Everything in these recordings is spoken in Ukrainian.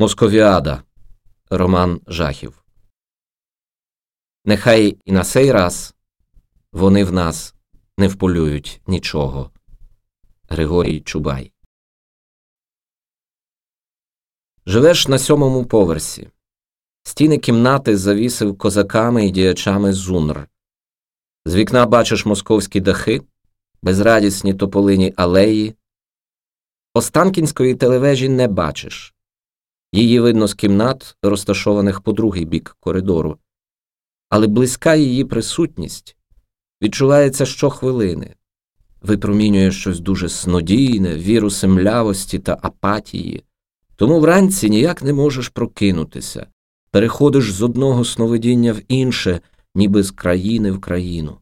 Московіада Роман Жахів. Нехай і на сей раз вони в нас не вполюють нічого. Григорій Чубай. Живеш на сьомому поверсі. Стіни кімнати завісив козаками і діячами зунр. З вікна бачиш московські дахи, безрадісні тополині алеї. Останкінської телевежі не бачиш. Її видно з кімнат, розташованих по другий бік коридору, але близька її присутність відчувається щохвилини, випромінює щось дуже снодійне, віруси млявості та апатії, тому вранці ніяк не можеш прокинутися, переходиш з одного сновидіння в інше, ніби з країни в країну.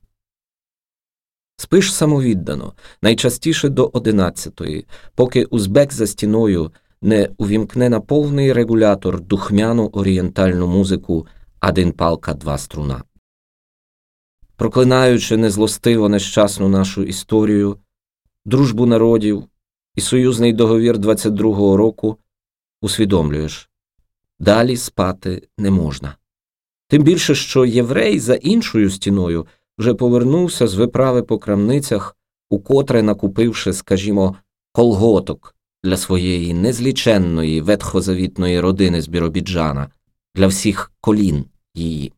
Спиш самовіддано, найчастіше до одинадцятої, поки узбек за стіною не увімкне на повний регулятор духмяну орієнтальну музику один палка два струна. Проклинаючи незлостиво нещасну нашу історію, дружбу народів і союзний договір 22-го року, усвідомлюєш далі спати не можна. Тим більше, що єврей за іншою стіною вже повернувся з виправи по крамницях, укотре накупивши, скажімо, колготок для своєї незліченної ветхозавітної родини з Біробіджана, для всіх колін її.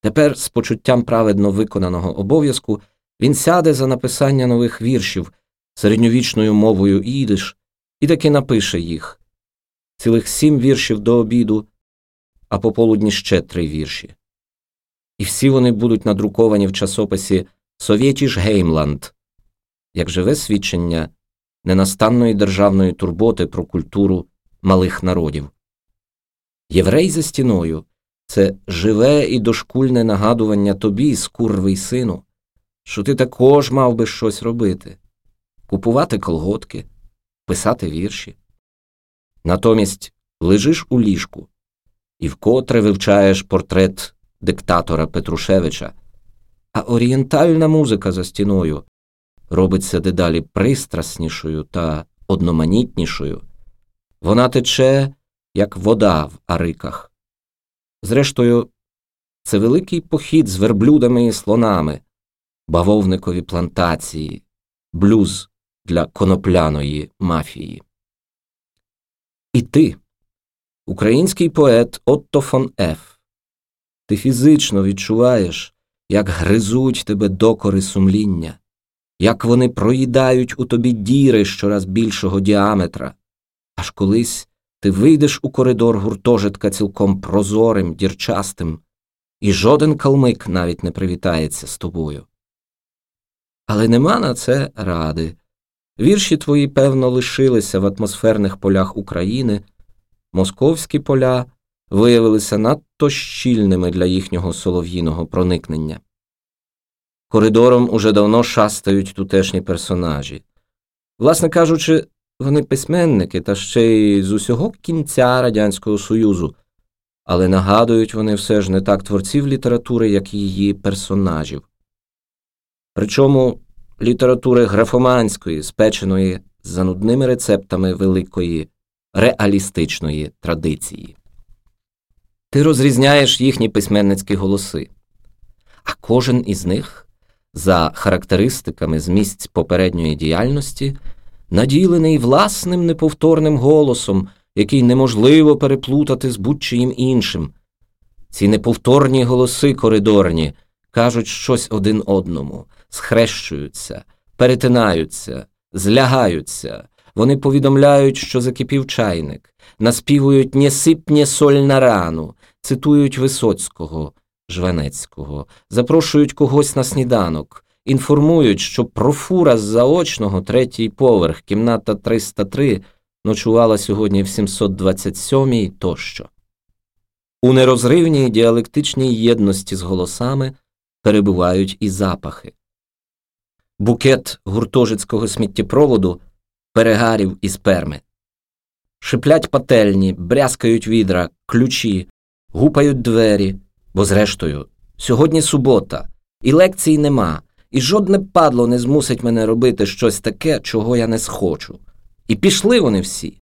Тепер, з почуттям праведно виконаного обов'язку, він сяде за написання нових віршів середньовічною мовою ідиш і таки напише їх цілих сім віршів до обіду, а пополудні ще три вірші. І всі вони будуть надруковані в часописі Совєтіш Геймланд як живе свідчення ненастанної державної турботи про культуру малих народів. Єврей за стіною це живе і дошкульне нагадування тобі, скурвий сину, що ти також мав би щось робити купувати колготки, писати вірші. Натомість лежиш у ліжку і вкотре вивчаєш портрет диктатора Петрушевича, а орієнтальна музика за стіною робиться дедалі пристраснішою та одноманітнішою, вона тече, як вода в ариках. Зрештою, це великий похід з верблюдами і слонами, бавовникові плантації, блюз для конопляної мафії. І ти, український поет Отто фон Еф, ти фізично відчуваєш, як гризуть тебе докори сумління, як вони проїдають у тобі діри щораз більшого діаметра, аж колись ти вийдеш у коридор гуртожитка цілком прозорим, дірчастим, і жоден калмик навіть не привітається з тобою. Але нема на це ради. Вірші твої, певно, лишилися в атмосферних полях України, московські поля виявилися надто щільними для їхнього солов'їного проникнення. Коридором уже давно шастають тутешні персонажі. Власне кажучи, вони письменники та ще й з усього кінця Радянського Союзу, але нагадують вони все ж не так творців літератури, як її персонажів. Причому літератури графоманської, спеченої за нудними рецептами великої реалістичної традиції. Ти розрізняєш їхні письменницькі голоси, а кожен із них за характеристиками з місць попередньої діяльності, наділений власним неповторним голосом, який неможливо переплутати з будь-чиїм іншим. Ці неповторні голоси коридорні кажуть щось один одному, схрещуються, перетинаються, злягаються. Вони повідомляють, що закипів чайник, наспівують «Не сипнє соль на рану, цитують Висоцького, Жванецького, запрошують когось на сніданок, інформують, що профура з заочного третій поверх, кімната 303, ночувала сьогодні в 727-й тощо. У нерозривній діалектичній єдності з голосами перебувають і запахи. Букет гуртожицького сміттєпроводу, перегарів і сперми. Шиплять пательні, брязкають відра, ключі, гупають двері. Бо, зрештою, сьогодні субота, і лекцій нема, і жодне падло не змусить мене робити щось таке, чого я не схочу. І пішли вони всі.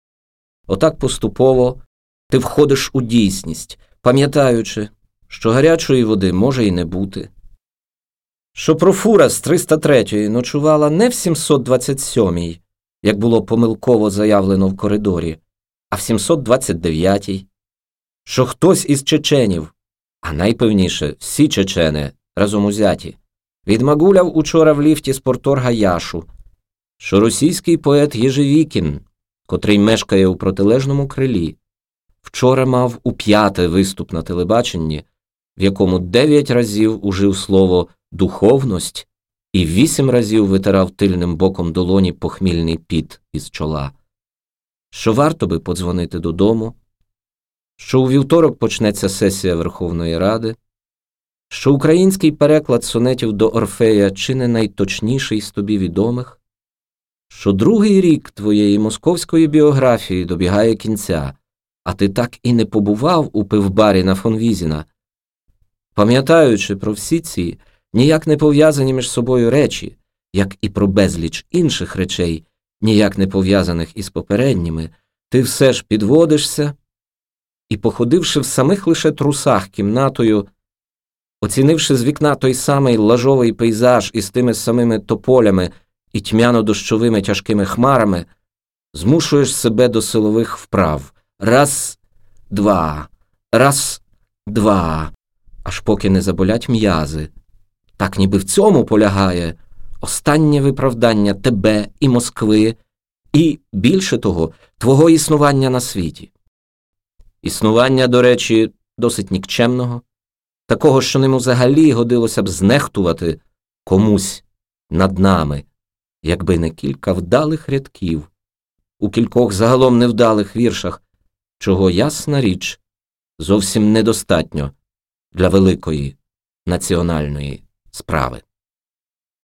Отак поступово ти входиш у дійсність, пам'ятаючи, що гарячої води може і не бути. Що профура з 303-ї ночувала не в 727-й, як було помилково заявлено в коридорі, а в 729-й, що хтось із чеченів, а найпевніше всі чечени разом узяті, відмагуляв учора в ліфті з порторга Яшу, що російський поет Єжевікін, котрий мешкає у протилежному крилі, вчора мав у п'яте виступ на телебаченні, в якому дев'ять разів ужив слово духовність і вісім разів витирав тильним боком долоні похмільний піт із чола, що варто би подзвонити додому, що у вівторок почнеться сесія Верховної Ради, що український переклад сонетів до Орфея чи не найточніший з тобі відомих, що другий рік твоєї московської біографії добігає кінця, а ти так і не побував у пивбарі на фонвізіна. Пам'ятаючи про всі ці ніяк не пов'язані між собою речі, як і про безліч інших речей, ніяк не пов'язаних із попередніми, ти все ж підводишся і, походивши в самих лише трусах кімнатою, оцінивши з вікна той самий лажовий пейзаж із тими самими тополями і тьмяно-дощовими тяжкими хмарами, змушуєш себе до силових вправ раз, два, раз, два, аж поки не заболять м'язи. Так ніби в цьому полягає останнє виправдання тебе і Москви, і, більше того, твого існування на світі. Існування, до речі, досить нікчемного, такого, що ним взагалі годилося б знехтувати комусь над нами, якби не кілька вдалих рядків, у кількох загалом невдалих віршах, чого ясна річ зовсім недостатньо для великої національної справи.